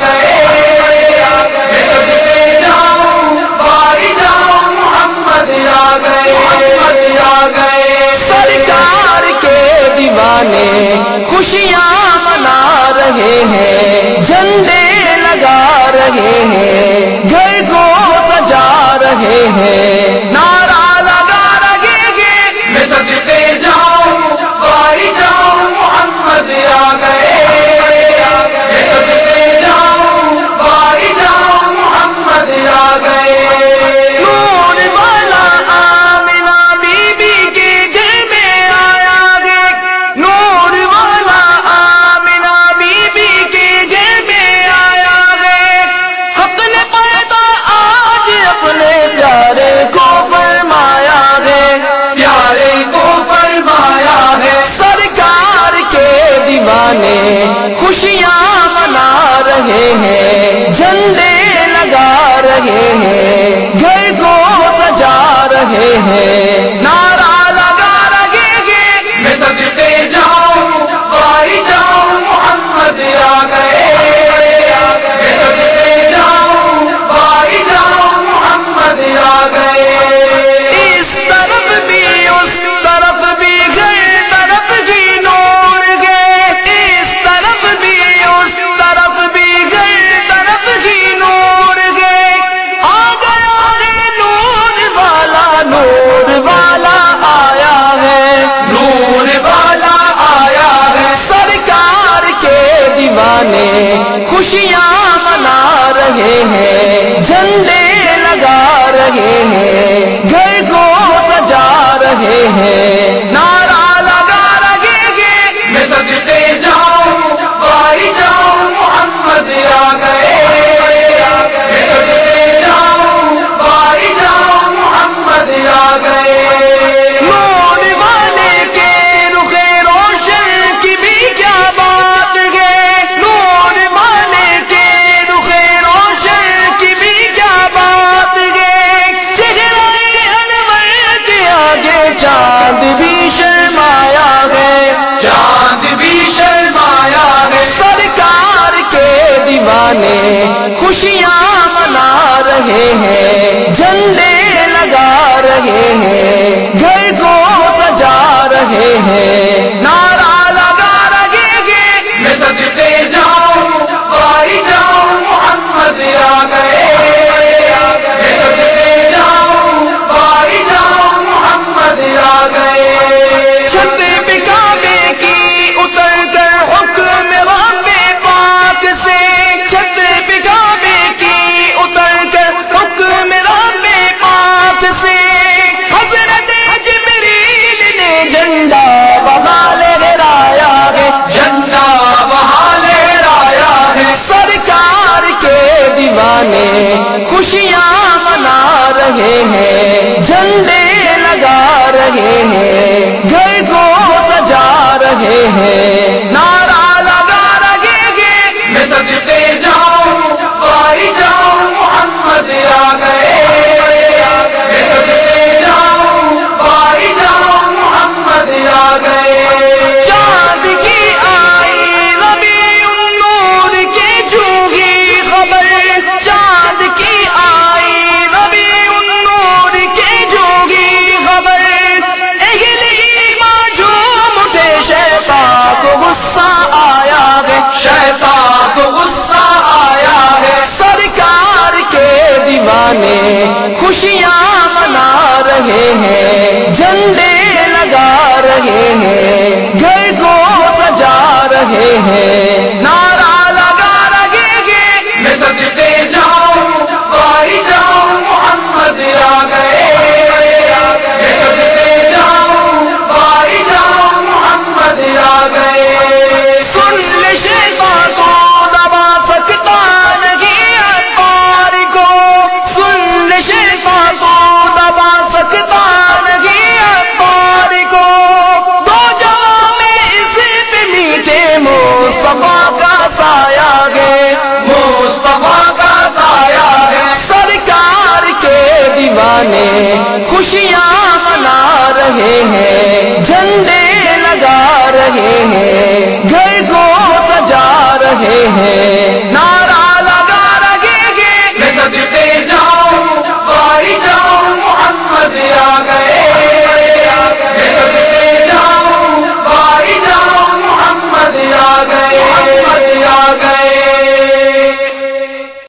گئے۔ محمد آ گئے۔ آ گئے۔ سرکار کے خوشیاں منا رہے ہیں، جھنڈے لگا رہے ہیں۔ دیوانے خوشیاں منا رہے ہیں جھنڈے لگا رہے ہیں۔ گھر رہے ہیں۔ جھنڈے لگا رہے ہیں۔ گھر کو سجا رہے ہیں۔ دیوانے خوشیاں سنا رہے ہیں، جھنڈے لگا رہے ہیں، گھر کو سجا رہے ہیں نار دیوانے خوشیاں منا رہے ہیں جھنڈے لگا رہے ہیں گھر کو سجا رہے ہیں۔ میں خوشیاں منا رہے ہیں جھنڈے لگا رہے ہیں گھر کو سجا رہے ہیں۔